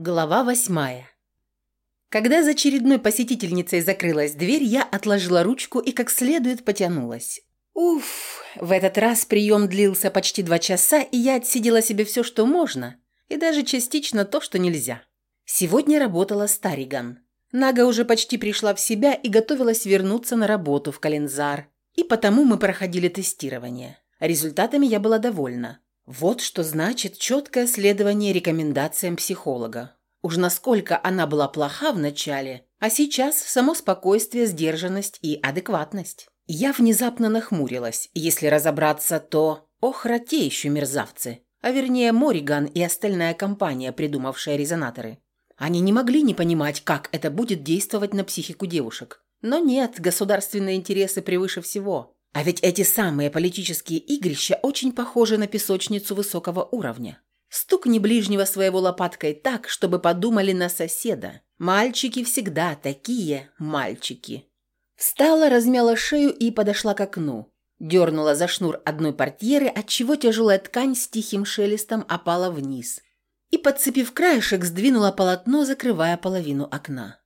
Глава восьмая. Когда за очередной посетительницей закрылась дверь, я отложила ручку и как следует потянулась. Уф, в этот раз прием длился почти два часа, и я отсидела себе все, что можно, и даже частично то, что нельзя. Сегодня работала Стариган. Нага уже почти пришла в себя и готовилась вернуться на работу в Калензар, и потому мы проходили тестирование. Результатами я была довольна. Вот что значит четкое следование рекомендациям психолога. Уж насколько она была плоха в начале, а сейчас само спокойствие, сдержанность и адекватность. Я внезапно нахмурилась. Если разобраться, то... Ох, те еще мерзавцы. А вернее, Мориган и остальная компания, придумавшая резонаторы. Они не могли не понимать, как это будет действовать на психику девушек. Но нет, государственные интересы превыше всего. А ведь эти самые политические игрища очень похожи на песочницу высокого уровня. Стукни ближнего своего лопаткой так, чтобы подумали на соседа. Мальчики всегда такие мальчики. Встала, размяла шею и подошла к окну. Дернула за шнур одной портьеры, отчего тяжелая ткань с тихим шелестом опала вниз. И, подцепив краешек, сдвинула полотно, закрывая половину окна.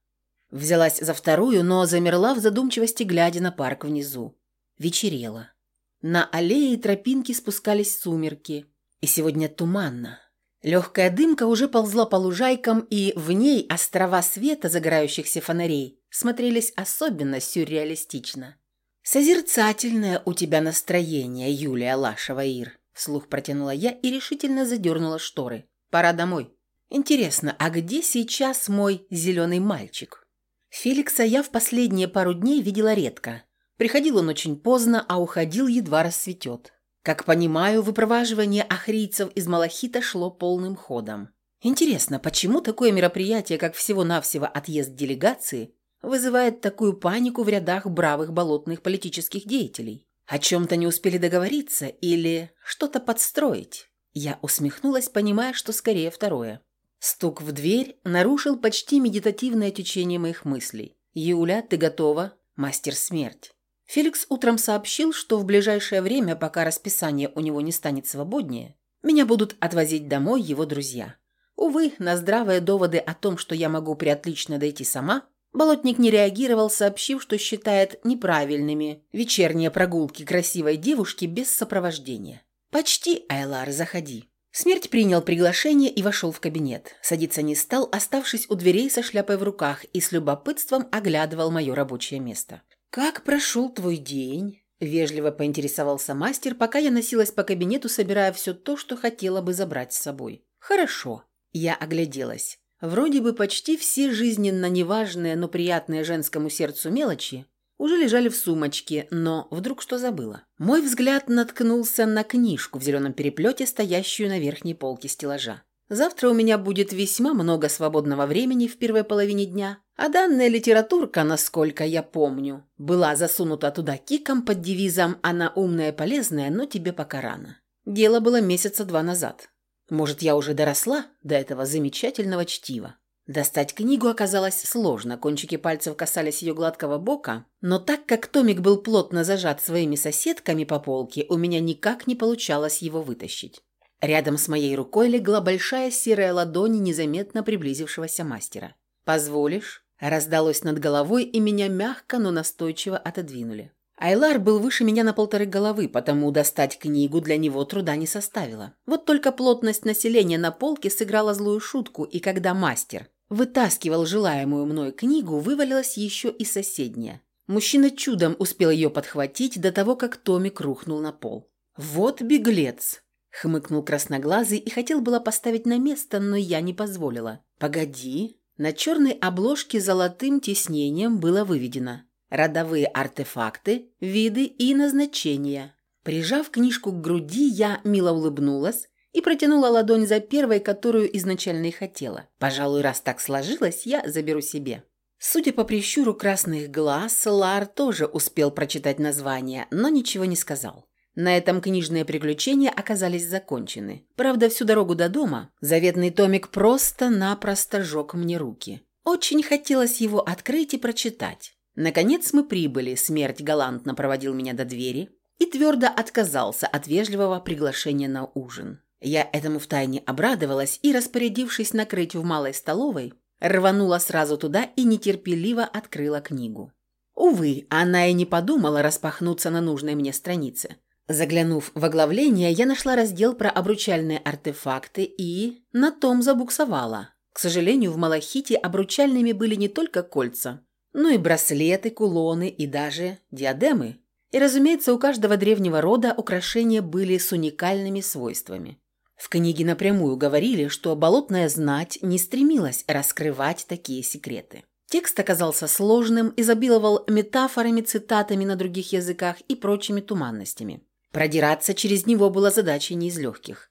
Взялась за вторую, но замерла в задумчивости, глядя на парк внизу. Вечерело. На аллее и тропинки спускались сумерки. И сегодня туманно. Легкая дымка уже ползла по лужайкам, и в ней острова света загорающихся фонарей смотрелись особенно сюрреалистично. «Созерцательное у тебя настроение, Юлия Лашева-Ир», – вслух протянула я и решительно задернула шторы. «Пора домой. Интересно, а где сейчас мой зеленый мальчик?» Феликса я в последние пару дней видела редко. Приходил он очень поздно, а уходил едва рассветет. Как понимаю, выпроваживание ахрийцев из Малахита шло полным ходом. Интересно, почему такое мероприятие, как всего-навсего отъезд делегации, вызывает такую панику в рядах бравых болотных политических деятелей? О чем-то не успели договориться или что-то подстроить? Я усмехнулась, понимая, что скорее второе. Стук в дверь нарушил почти медитативное течение моих мыслей. «Юля, ты готова? Мастер смерть». Феликс утром сообщил, что в ближайшее время, пока расписание у него не станет свободнее, меня будут отвозить домой его друзья. Увы, на здравые доводы о том, что я могу приотлично дойти сама, болотник не реагировал, сообщив, что считает неправильными вечерние прогулки красивой девушки без сопровождения. «Почти, Айлар, заходи». Смерть принял приглашение и вошел в кабинет. Садиться не стал, оставшись у дверей со шляпой в руках и с любопытством оглядывал мое рабочее место. «Как прошел твой день?» – вежливо поинтересовался мастер, пока я носилась по кабинету, собирая все то, что хотела бы забрать с собой. «Хорошо». Я огляделась. Вроде бы почти все жизненно неважные, но приятные женскому сердцу мелочи уже лежали в сумочке, но вдруг что забыла. Мой взгляд наткнулся на книжку в зеленом переплете, стоящую на верхней полке стеллажа. Завтра у меня будет весьма много свободного времени в первой половине дня, а данная литературка, насколько я помню, была засунута туда киком под девизом «Она умная и полезная, но тебе пока рано». Дело было месяца два назад. Может, я уже доросла до этого замечательного чтива. Достать книгу оказалось сложно, кончики пальцев касались ее гладкого бока, но так как томик был плотно зажат своими соседками по полке, у меня никак не получалось его вытащить. Рядом с моей рукой легла большая серая ладонь незаметно приблизившегося мастера. «Позволишь?» Раздалось над головой, и меня мягко, но настойчиво отодвинули. Айлар был выше меня на полторы головы, потому достать книгу для него труда не составило. Вот только плотность населения на полке сыграла злую шутку, и когда мастер вытаскивал желаемую мной книгу, вывалилась еще и соседняя. Мужчина чудом успел ее подхватить до того, как Томик рухнул на пол. «Вот беглец!» Хмыкнул красноглазый и хотел было поставить на место, но я не позволила. «Погоди». На черной обложке золотым тиснением было выведено «Родовые артефакты, виды и назначения». Прижав книжку к груди, я мило улыбнулась и протянула ладонь за первой, которую изначально и хотела. Пожалуй, раз так сложилось, я заберу себе. Судя по прищуру красных глаз, Лар тоже успел прочитать название, но ничего не сказал. На этом книжные приключения оказались закончены. Правда, всю дорогу до дома заветный томик просто-напросто жег мне руки. Очень хотелось его открыть и прочитать. Наконец мы прибыли, смерть галантно проводил меня до двери и твердо отказался от вежливого приглашения на ужин. Я этому втайне обрадовалась и, распорядившись накрыть в малой столовой, рванула сразу туда и нетерпеливо открыла книгу. Увы, она и не подумала распахнуться на нужной мне странице. Заглянув в оглавление, я нашла раздел про обручальные артефакты и на том забуксовала. К сожалению, в Малахите обручальными были не только кольца, но и браслеты, кулоны и даже диадемы. И, разумеется, у каждого древнего рода украшения были с уникальными свойствами. В книге напрямую говорили, что болотная знать не стремилась раскрывать такие секреты. Текст оказался сложным, изобиловал метафорами, цитатами на других языках и прочими туманностями. Продираться через него было задачей не из легких.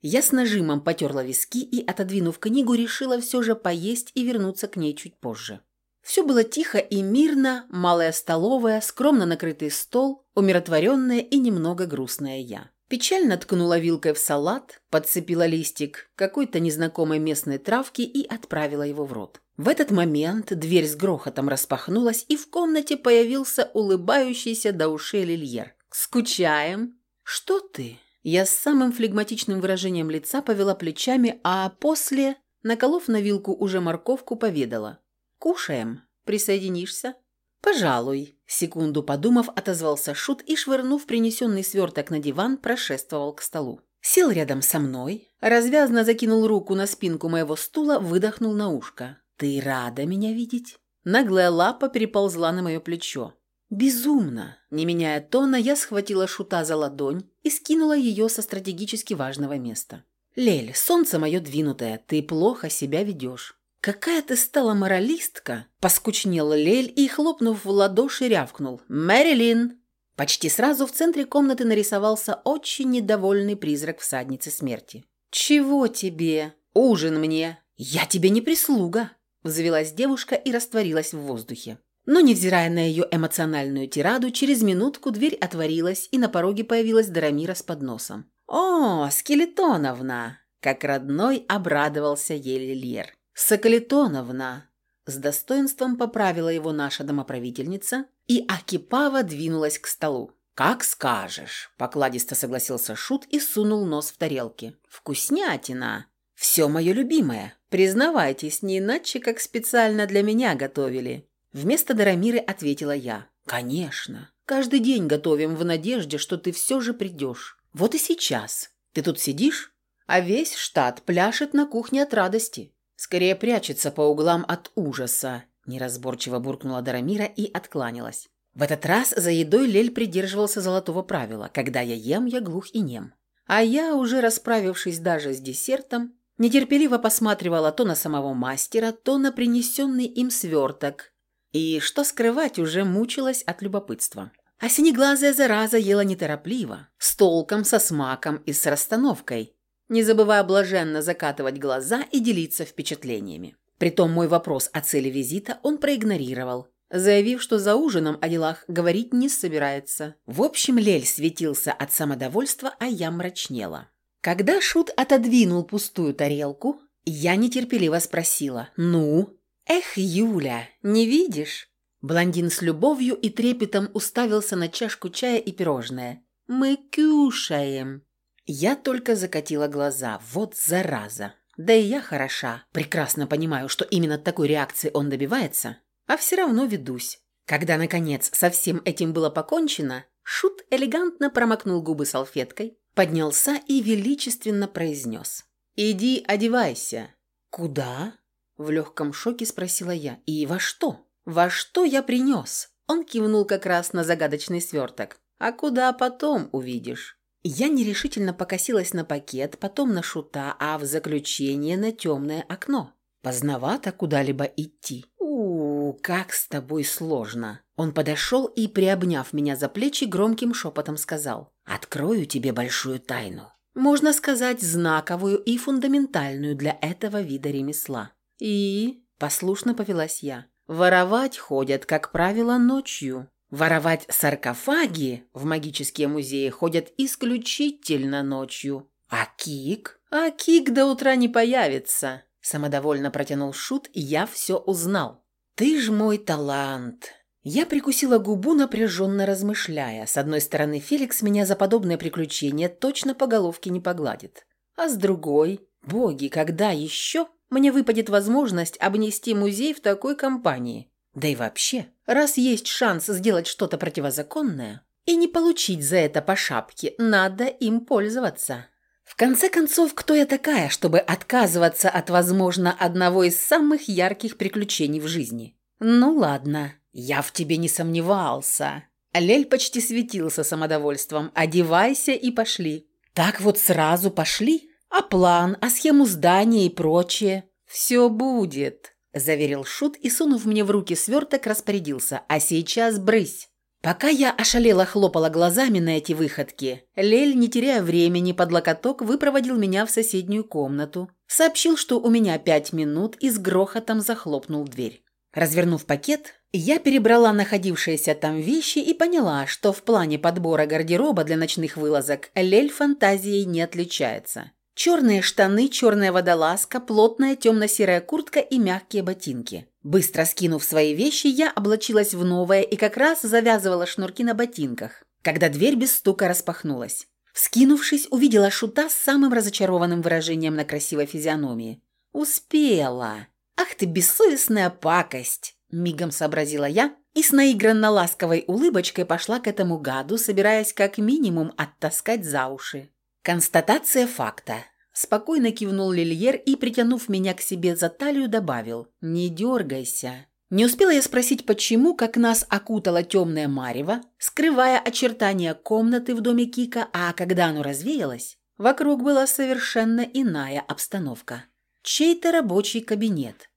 Я с нажимом потерла виски и, отодвинув книгу, решила все же поесть и вернуться к ней чуть позже. Все было тихо и мирно, малая столовая, скромно накрытый стол, умиротворенная и немного грустная я. Печально ткнула вилкой в салат, подцепила листик какой-то незнакомой местной травки и отправила его в рот. В этот момент дверь с грохотом распахнулась, и в комнате появился улыбающийся до ушей Лильер. «Скучаем?» «Что ты?» Я с самым флегматичным выражением лица повела плечами, а после, наколов на вилку уже морковку, поведала. «Кушаем. Присоединишься?» «Пожалуй», – секунду подумав, отозвался Шут и, швырнув принесенный сверток на диван, прошествовал к столу. Сел рядом со мной, развязно закинул руку на спинку моего стула, выдохнул на ушко. «Ты рада меня видеть?» Наглая лапа переползла на мое плечо. Безумно! Не меняя тона, я схватила Шута за ладонь и скинула ее со стратегически важного места. «Лель, солнце мое двинутое, ты плохо себя ведешь. «Какая ты стала моралистка!» – поскучнел Лель и, хлопнув в ладоши, рявкнул. «Мэрилин!» Почти сразу в центре комнаты нарисовался очень недовольный призрак всадницы смерти. «Чего тебе? Ужин мне!» «Я тебе не прислуга!» – взвелась девушка и растворилась в воздухе. Но, невзирая на ее эмоциональную тираду, через минутку дверь отворилась, и на пороге появилась Дарамира с подносом. «О, Скелетоновна!» – как родной обрадовался ей Лильер. «Соколитоновна!» С достоинством поправила его наша домоправительница, и Акипава двинулась к столу. «Как скажешь», – покладисто согласился Шут и сунул нос в тарелки. «Вкуснятина! Все мое любимое. Признавайтесь, не иначе, как специально для меня готовили». Вместо Дарамиры ответила я. «Конечно. Каждый день готовим в надежде, что ты все же придешь. Вот и сейчас. Ты тут сидишь, а весь штат пляшет на кухне от радости. Скорее прячется по углам от ужаса», – неразборчиво буркнула Дарамира и откланялась. В этот раз за едой Лель придерживался золотого правила «когда я ем, я глух и нем». А я, уже расправившись даже с десертом, нетерпеливо посматривала то на самого мастера, то на принесенный им сверток. И, что скрывать, уже мучилась от любопытства. А синеглазая зараза ела неторопливо, с толком, со смаком и с расстановкой – не забывая блаженно закатывать глаза и делиться впечатлениями. Притом мой вопрос о цели визита он проигнорировал, заявив, что за ужином о делах говорить не собирается. В общем, Лель светился от самодовольства, а я мрачнела. Когда Шут отодвинул пустую тарелку, я нетерпеливо спросила «Ну?» «Эх, Юля, не видишь?» Блондин с любовью и трепетом уставился на чашку чая и пирожное. «Мы кушаем». Я только закатила глаза. Вот зараза. Да и я хороша. Прекрасно понимаю, что именно такой реакции он добивается, а все равно ведусь. Когда, наконец, со всем этим было покончено, Шут элегантно промокнул губы салфеткой, поднялся и величественно произнес. «Иди одевайся». «Куда?» – в легком шоке спросила я. «И во что?» «Во что я принес?» Он кивнул как раз на загадочный сверток. «А куда потом увидишь?» Я нерешительно покосилась на пакет, потом на шута, а в заключение на темное окно. Поздновато куда-либо идти. у, -у как с тобой сложно. Он подошел и, приобняв меня за плечи, громким шепотом сказал. «Открою тебе большую тайну. Можно сказать, знаковую и фундаментальную для этого вида ремесла». «И?» – послушно повелась я. «Воровать ходят, как правило, ночью. Воровать саркофаги в магические музеи ходят исключительно ночью. А Кик? А Кик до утра не появится. Самодовольно протянул Шут, и я все узнал. Ты ж мой талант. Я прикусила губу, напряженно размышляя. С одной стороны, Феликс меня за подобное приключение точно по головке не погладит. А с другой, боги, когда еще мне выпадет возможность обнести музей в такой компании? Да и вообще, раз есть шанс сделать что-то противозаконное и не получить за это по шапке, надо им пользоваться. В конце концов, кто я такая, чтобы отказываться от, возможно, одного из самых ярких приключений в жизни? Ну ладно, я в тебе не сомневался. Лель почти светился самодовольством. Одевайся и пошли. Так вот сразу пошли? А план, а схему здания и прочее? Все будет, заверил Шут и, сунув мне в руки сверток, распорядился. А сейчас брысь. Пока я ошалела хлопала глазами на эти выходки, Лель, не теряя времени, под локоток выпроводил меня в соседнюю комнату, сообщил, что у меня пять минут и с грохотом захлопнул дверь. Развернув пакет, я перебрала находившиеся там вещи и поняла, что в плане подбора гардероба для ночных вылазок Лель фантазией не отличается. Черные штаны, черная водолазка, плотная темно-серая куртка и мягкие ботинки. Быстро скинув свои вещи, я облачилась в новое и как раз завязывала шнурки на ботинках, когда дверь без стука распахнулась. Вскинувшись, увидела Шута с самым разочарованным выражением на красивой физиономии. «Успела! Ах ты, бессовестная пакость!» – мигом сообразила я и с наигранно ласковой улыбочкой пошла к этому гаду, собираясь как минимум оттаскать за уши. Констатация факта. Спокойно кивнул Лильер и, притянув меня к себе за талию, добавил «Не дергайся». Не успела я спросить, почему, как нас окутала темная марево, скрывая очертания комнаты в доме Кика, а когда оно развеялось, вокруг была совершенно иная обстановка. Чей-то рабочий кабинет.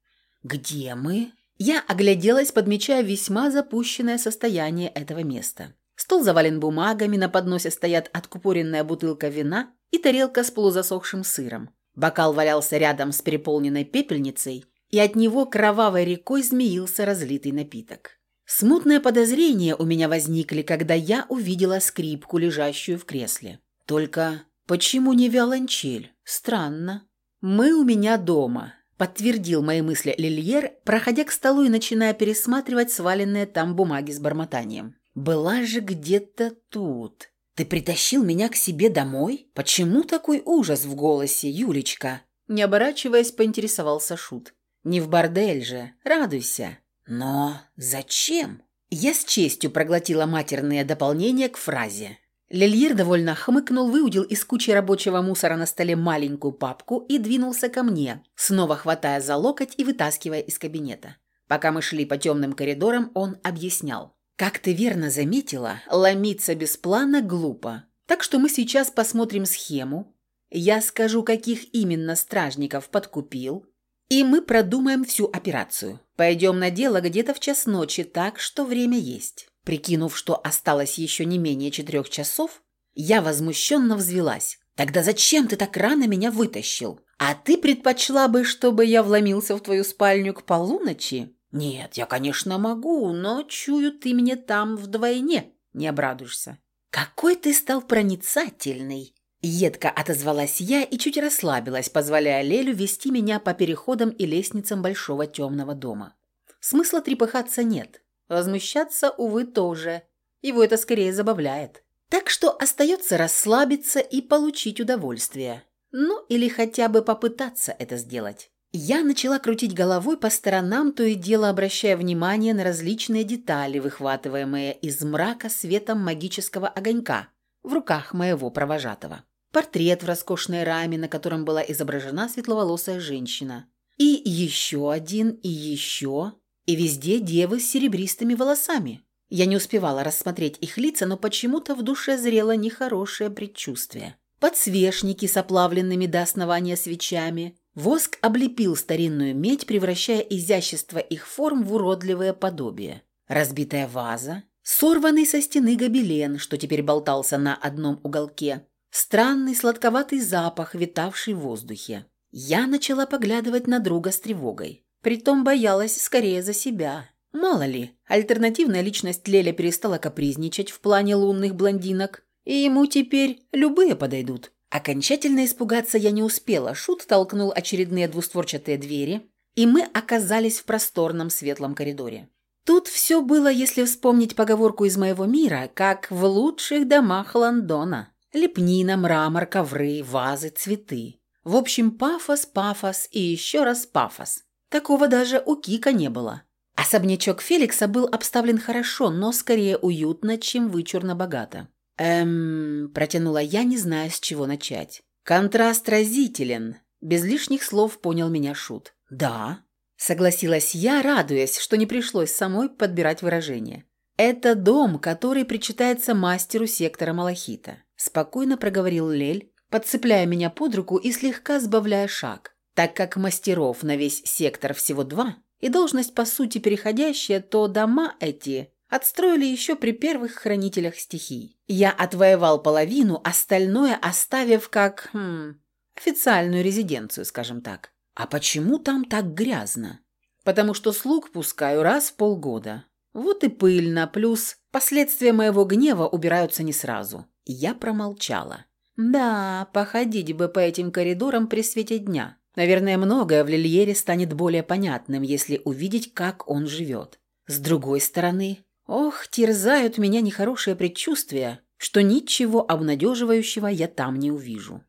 «Где мы?» Я огляделась, подмечая весьма запущенное состояние этого места. Стол завален бумагами, на подносе стоят откупоренная бутылка вина и тарелка с полузасохшим сыром. Бокал валялся рядом с переполненной пепельницей, и от него кровавой рекой змеился разлитый напиток. Смутные подозрения у меня возникли, когда я увидела скрипку, лежащую в кресле. Только почему не виолончель? Странно. Мы у меня дома, подтвердил мои мысли Лильер, проходя к столу и начиная пересматривать сваленные там бумаги с бормотанием. Была же где-то тут. Ты притащил меня к себе домой? Почему такой ужас в голосе, Юлечка? Не оборачиваясь, поинтересовался Шут. Не в бордель же, радуйся. Но зачем? Я с честью проглотила матерные дополнения к фразе. Лельер довольно хмыкнул, выудил из кучи рабочего мусора на столе маленькую папку и двинулся ко мне, снова хватая за локоть и вытаскивая из кабинета. Пока мы шли по темным коридорам, он объяснял. Как ты верно заметила, ломиться без плана глупо. Так что мы сейчас посмотрим схему. Я скажу, каких именно стражников подкупил. И мы продумаем всю операцию. Пойдем на дело где-то в час ночи, так что время есть. Прикинув, что осталось еще не менее четырех часов, я возмущенно взвелась. «Тогда зачем ты так рано меня вытащил? А ты предпочла бы, чтобы я вломился в твою спальню к полуночи?» «Нет, я, конечно, могу, но чую, ты мне там вдвойне не обрадуешься». «Какой ты стал проницательный!» Едко отозвалась я и чуть расслабилась, позволяя Лелю вести меня по переходам и лестницам большого темного дома. Смысла трепыхаться нет. Возмущаться, увы, тоже. Его это скорее забавляет. Так что остается расслабиться и получить удовольствие. Ну, или хотя бы попытаться это сделать. Я начала крутить головой по сторонам, то и дело обращая внимание на различные детали, выхватываемые из мрака светом магического огонька в руках моего провожатого. Портрет в роскошной раме, на котором была изображена светловолосая женщина. И еще один, и еще, и везде девы с серебристыми волосами. Я не успевала рассмотреть их лица, но почему-то в душе зрело нехорошее предчувствие. Подсвечники с оплавленными до основания свечами – Воск облепил старинную медь, превращая изящество их форм в уродливое подобие. Разбитая ваза, сорванный со стены гобелен, что теперь болтался на одном уголке, странный сладковатый запах, витавший в воздухе. Я начала поглядывать на друга с тревогой. Притом боялась скорее за себя. Мало ли, альтернативная личность Леля перестала капризничать в плане лунных блондинок, и ему теперь любые подойдут. Окончательно испугаться я не успела. Шут толкнул очередные двустворчатые двери, и мы оказались в просторном светлом коридоре. Тут все было, если вспомнить поговорку из моего мира, как в лучших домах Лондона. Лепнина, мрамор, ковры, вазы, цветы. В общем, пафос, пафос и еще раз пафос. Такого даже у Кика не было. Особнячок Феликса был обставлен хорошо, но скорее уютно, чем вычурно-богато. «Эм...» – протянула я, не зная, с чего начать. «Контраст разителен», – без лишних слов понял меня Шут. «Да», – согласилась я, радуясь, что не пришлось самой подбирать выражение. «Это дом, который причитается мастеру сектора Малахита», – спокойно проговорил Лель, подцепляя меня под руку и слегка сбавляя шаг, так как мастеров на весь сектор всего два, и должность по сути переходящая, то дома эти отстроили еще при первых хранителях стихий. Я отвоевал половину, остальное оставив как... Хм, официальную резиденцию, скажем так. А почему там так грязно? Потому что слуг пускаю раз в полгода. Вот и пыльно, плюс последствия моего гнева убираются не сразу. Я промолчала. Да, походить бы по этим коридорам при свете дня. Наверное, многое в Лильере станет более понятным, если увидеть, как он живет. С другой стороны, ох, терзают меня нехорошие предчувствия, что ничего обнадеживающего я там не увижу.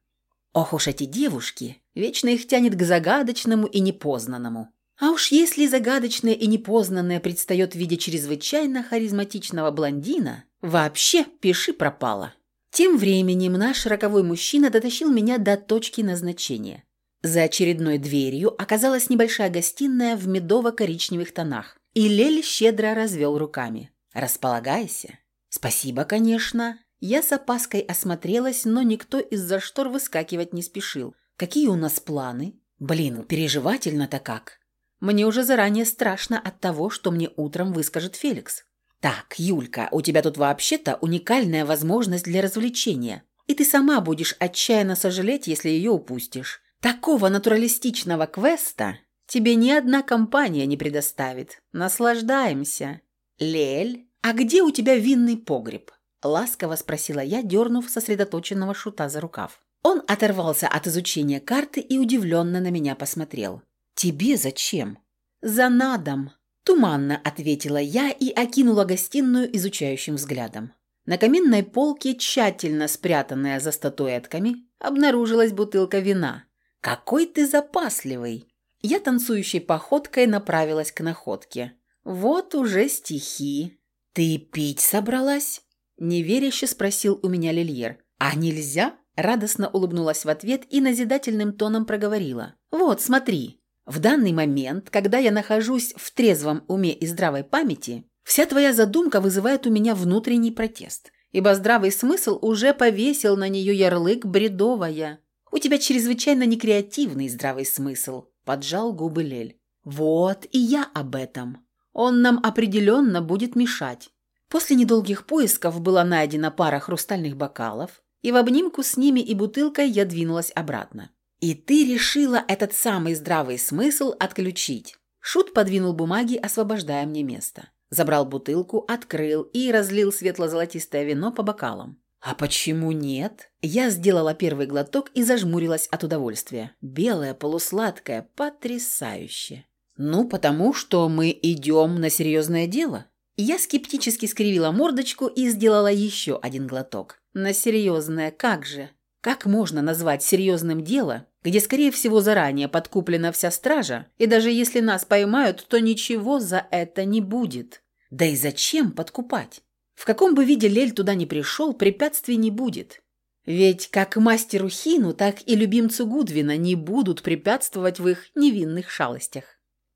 Ох уж эти девушки, вечно их тянет к загадочному и непознанному. А уж если загадочное и непознанное предстает в виде чрезвычайно харизматичного блондина, вообще пиши пропало. Тем временем наш роковой мужчина дотащил меня до точки назначения. За очередной дверью оказалась небольшая гостиная в медово-коричневых тонах, и Лель щедро развел руками. «Располагайся». «Спасибо, конечно». Я с опаской осмотрелась, но никто из-за штор выскакивать не спешил. «Какие у нас планы?» «Блин, переживательно-то как». Мне уже заранее страшно от того, что мне утром выскажет Феликс. «Так, Юлька, у тебя тут вообще-то уникальная возможность для развлечения, и ты сама будешь отчаянно сожалеть, если ее упустишь. Такого натуралистичного квеста тебе ни одна компания не предоставит. Наслаждаемся. Лель, а где у тебя винный погреб?» Ласково спросила я, дернув сосредоточенного шута за рукав. Он оторвался от изучения карты и удивленно на меня посмотрел. «Тебе зачем?» «За надом», Туманно ответила я и окинула гостиную изучающим взглядом. На каминной полке, тщательно спрятанная за статуэтками, обнаружилась бутылка вина. «Какой ты запасливый!» Я танцующей походкой направилась к находке. «Вот уже стихи». «Ты пить собралась?» Неверяще спросил у меня Лильер. «А нельзя?» Радостно улыбнулась в ответ и назидательным тоном проговорила. «Вот, смотри, в данный момент, когда я нахожусь в трезвом уме и здравой памяти, вся твоя задумка вызывает у меня внутренний протест, ибо здравый смысл уже повесил на нее ярлык «бредовая». У тебя чрезвычайно некреативный здравый смысл, поджал губы Лель. Вот, и я об этом. Он нам определенно будет мешать. После недолгих поисков была найдена пара хрустальных бокалов, и в обнимку с ними и бутылкой я двинулась обратно. «И ты решила этот самый здравый смысл отключить?» Шут подвинул бумаги, освобождая мне место. Забрал бутылку, открыл и разлил светло-золотистое вино по бокалам. «А почему нет?» Я сделала первый глоток и зажмурилась от удовольствия. Белое, полусладкое, потрясающе. «Ну, потому что мы идем на серьезное дело». Я скептически скривила мордочку и сделала еще один глоток. «На серьезное, как же?» Как можно назвать серьезным дело, где, скорее всего, заранее подкуплена вся стража, и даже если нас поймают, то ничего за это не будет? Да и зачем подкупать? В каком бы виде Лель туда не пришел, препятствий не будет. Ведь как мастеру Хину, так и любимцу Гудвина не будут препятствовать в их невинных шалостях.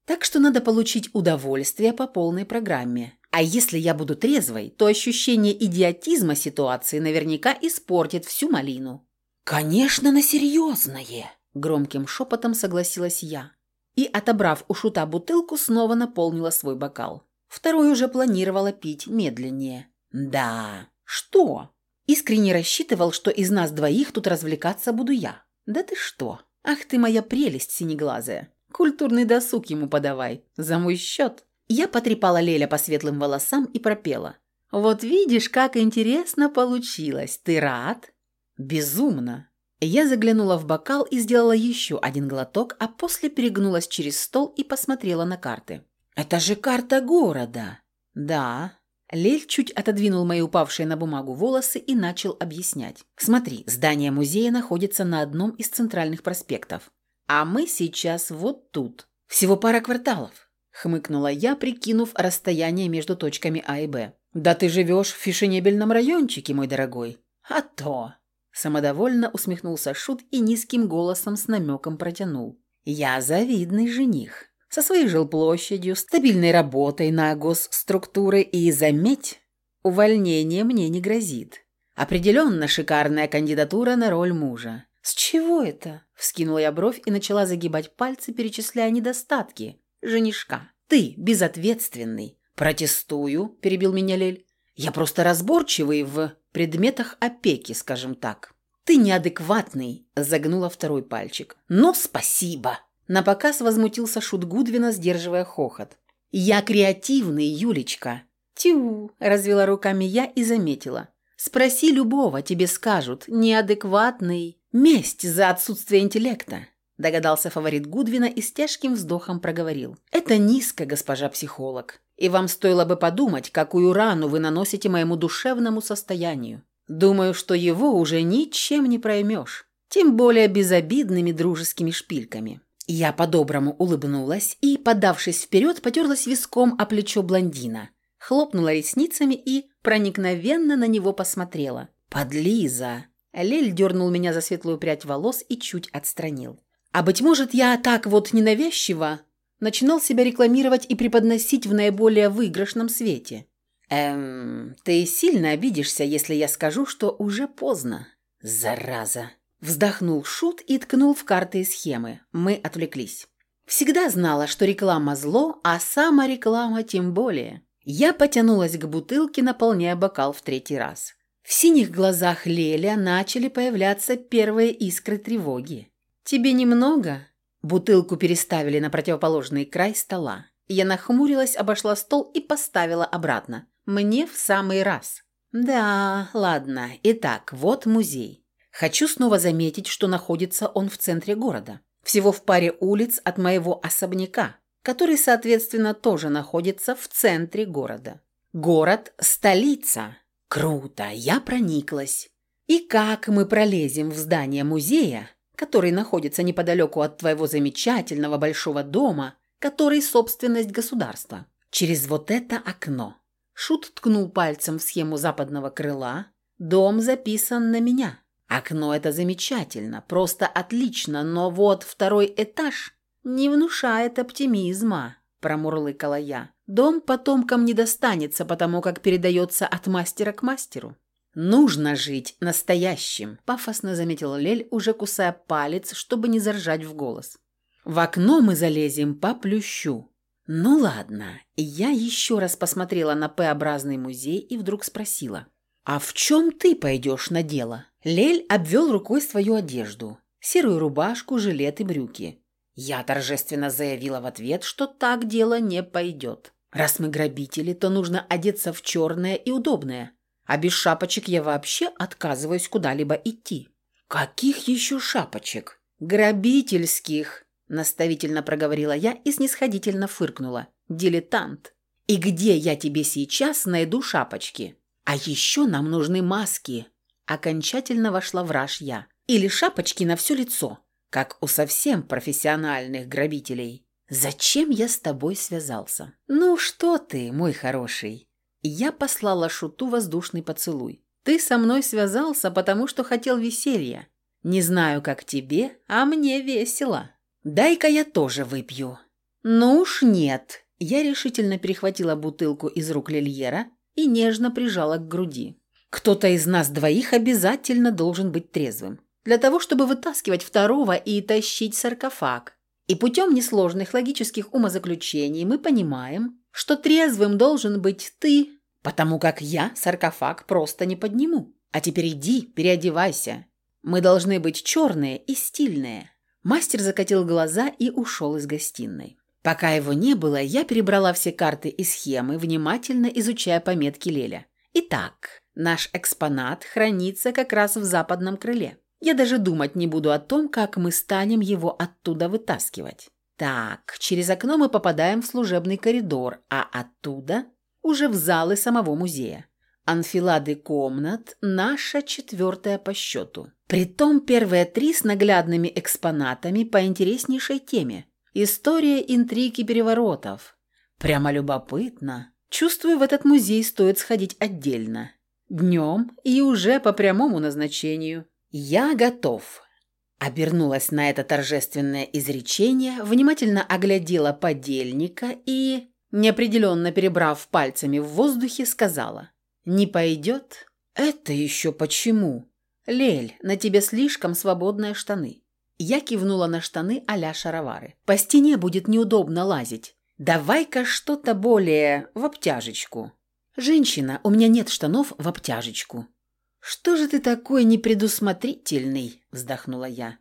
Так что надо получить удовольствие по полной программе. А если я буду трезвой, то ощущение идиотизма ситуации наверняка испортит всю малину. «Конечно, на серьезное!» – громким шепотом согласилась я. И, отобрав у шута бутылку, снова наполнила свой бокал. Второй уже планировала пить медленнее. «Да, что?» Искренне рассчитывал, что из нас двоих тут развлекаться буду я. «Да ты что? Ах ты моя прелесть синеглазая! Культурный досуг ему подавай, за мой счет!» Я потрепала Леля по светлым волосам и пропела. «Вот видишь, как интересно получилось. Ты рад?» Безумно. Я заглянула в бокал и сделала еще один глоток, а после перегнулась через стол и посмотрела на карты. «Это же карта города!» «Да». Лель чуть отодвинул мои упавшие на бумагу волосы и начал объяснять. «Смотри, здание музея находится на одном из центральных проспектов. А мы сейчас вот тут. Всего пара кварталов», — хмыкнула я, прикинув расстояние между точками А и Б. «Да ты живешь в фешенебельном райончике, мой дорогой». «А то!» — самодовольно усмехнулся Шут и низким голосом с намеком протянул. «Я завидный жених» со своей жилплощадью, стабильной работой на госструктуры и, заметь, увольнение мне не грозит. Определенно шикарная кандидатура на роль мужа. «С чего это?» – вскинула я бровь и начала загибать пальцы, перечисляя недостатки. «Женишка, ты безответственный». «Протестую», – перебил меня Лель. «Я просто разборчивый в предметах опеки, скажем так». «Ты неадекватный», – загнула второй пальчик. «Ну, спасибо». На показ возмутился шут Гудвина, сдерживая хохот. «Я креативный, Юлечка!» «Тю!» – развела руками я и заметила. «Спроси любого, тебе скажут. Неадекватный. Месть за отсутствие интеллекта!» Догадался фаворит Гудвина и с тяжким вздохом проговорил. «Это низко, госпожа психолог. И вам стоило бы подумать, какую рану вы наносите моему душевному состоянию. Думаю, что его уже ничем не проймешь. Тем более безобидными дружескими шпильками. Я по-доброму улыбнулась и, подавшись вперед, потерлась виском о плечо блондина, хлопнула ресницами и проникновенно на него посмотрела. «Подлиза!» Лель дернул меня за светлую прядь волос и чуть отстранил. «А быть может, я так вот ненавязчиво начинал себя рекламировать и преподносить в наиболее выигрышном свете?» «Эм, ты сильно обидишься, если я скажу, что уже поздно?» «Зараза!» Вздохнул Шут и ткнул в карты и схемы. Мы отвлеклись. Всегда знала, что реклама зло, а сама реклама тем более. Я потянулась к бутылке, наполняя бокал в третий раз. В синих глазах Леля начали появляться первые искры тревоги. «Тебе немного?» Бутылку переставили на противоположный край стола. Я нахмурилась, обошла стол и поставила обратно. Мне в самый раз. «Да, ладно. Итак, вот музей. Хочу снова заметить, что находится он в центре города. Всего в паре улиц от моего особняка, который, соответственно, тоже находится в центре города. Город – столица. Круто, я прониклась. И как мы пролезем в здание музея, который находится неподалеку от твоего замечательного большого дома, который собственность государства? Через вот это окно. Шут ткнул пальцем в схему западного крыла. Дом записан на меня. Окно это замечательно, просто отлично, но вот второй этаж не внушает оптимизма, промурлыкала я. Дом потомкам не достанется, потому как передается от мастера к мастеру. «Нужно жить настоящим», – пафосно заметил Лель, уже кусая палец, чтобы не заржать в голос. «В окно мы залезем по плющу». «Ну ладно». Я еще раз посмотрела на П-образный музей и вдруг спросила. «А в чем ты пойдешь на дело?» Лель обвел рукой свою одежду. Серую рубашку, жилет и брюки. Я торжественно заявила в ответ, что так дело не пойдет. Раз мы грабители, то нужно одеться в черное и удобное. А без шапочек я вообще отказываюсь куда-либо идти. «Каких еще шапочек?» «Грабительских», – наставительно проговорила я и снисходительно фыркнула. «Дилетант. И где я тебе сейчас найду шапочки? А еще нам нужны маски. Окончательно вошла в раж я. Или шапочки на все лицо, как у совсем профессиональных грабителей. Зачем я с тобой связался? Ну что ты, мой хороший? Я послала шуту воздушный поцелуй. Ты со мной связался, потому что хотел веселья. Не знаю, как тебе, а мне весело. Дай-ка я тоже выпью. Ну уж нет. Я решительно перехватила бутылку из рук Лильера и нежно прижала к груди. Кто-то из нас двоих обязательно должен быть трезвым. Для того, чтобы вытаскивать второго и тащить саркофаг. И путем несложных логических умозаключений мы понимаем, что трезвым должен быть ты, потому как я саркофаг просто не подниму. А теперь иди, переодевайся. Мы должны быть черные и стильные. Мастер закатил глаза и ушел из гостиной. Пока его не было, я перебрала все карты и схемы, внимательно изучая пометки Леля. Итак, Наш экспонат хранится как раз в западном крыле. Я даже думать не буду о том, как мы станем его оттуда вытаскивать. Так, через окно мы попадаем в служебный коридор, а оттуда уже в залы самого музея. Анфилады комнат – наша четвертая по счету. Притом первые три с наглядными экспонатами по интереснейшей теме. История интриг и переворотов. Прямо любопытно. Чувствую, в этот музей стоит сходить отдельно. Днем и уже по прямому назначению. Я готов. Обернулась на это торжественное изречение, внимательно оглядела подельника и, неопределенно перебрав пальцами в воздухе, сказала «Не пойдет?» «Это еще почему?» «Лель, на тебе слишком свободные штаны». Я кивнула на штаны а шаровары. «По стене будет неудобно лазить. Давай-ка что-то более в обтяжечку». «Женщина, у меня нет штанов в обтяжечку». «Что же ты такой непредусмотрительный?» – вздохнула я.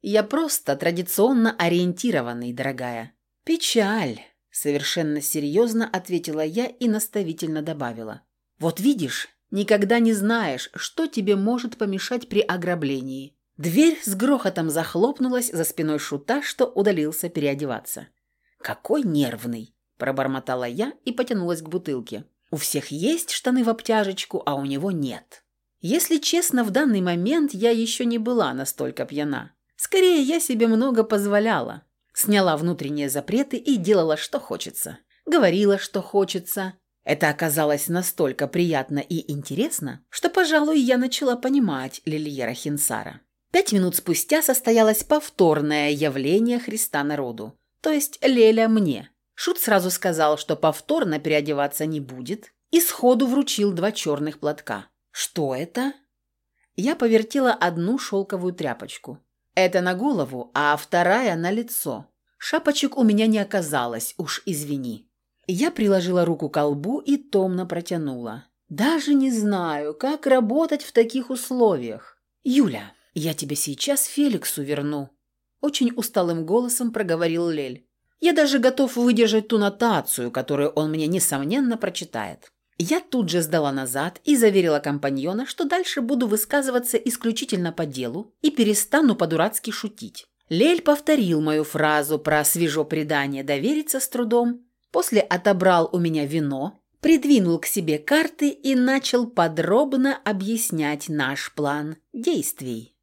«Я просто традиционно ориентированный, дорогая». «Печаль», – совершенно серьезно ответила я и наставительно добавила. «Вот видишь, никогда не знаешь, что тебе может помешать при ограблении». Дверь с грохотом захлопнулась за спиной шута, что удалился переодеваться. «Какой нервный!» – пробормотала я и потянулась к бутылке. «У всех есть штаны в обтяжечку, а у него нет». Если честно, в данный момент я еще не была настолько пьяна. Скорее, я себе много позволяла. Сняла внутренние запреты и делала, что хочется. Говорила, что хочется. Это оказалось настолько приятно и интересно, что, пожалуй, я начала понимать Лильера Хинсара. Пять минут спустя состоялось повторное явление Христа народу, то есть Леля мне. Шут сразу сказал, что повторно переодеваться не будет, и сходу вручил два черных платка. «Что это?» Я повертела одну шелковую тряпочку. Это на голову, а вторая на лицо. Шапочек у меня не оказалось, уж извини. Я приложила руку к колбу и томно протянула. «Даже не знаю, как работать в таких условиях. Юля, я тебе сейчас Феликсу верну». Очень усталым голосом проговорил Лель. «Я даже готов выдержать ту нотацию, которую он мне, несомненно, прочитает. Я тут же сдала назад и заверила компаньона, что дальше буду высказываться исключительно по делу и перестану по-дурацки шутить. Лель повторил мою фразу про свежо предание довериться с трудом, после отобрал у меня вино, придвинул к себе карты и начал подробно объяснять наш план действий.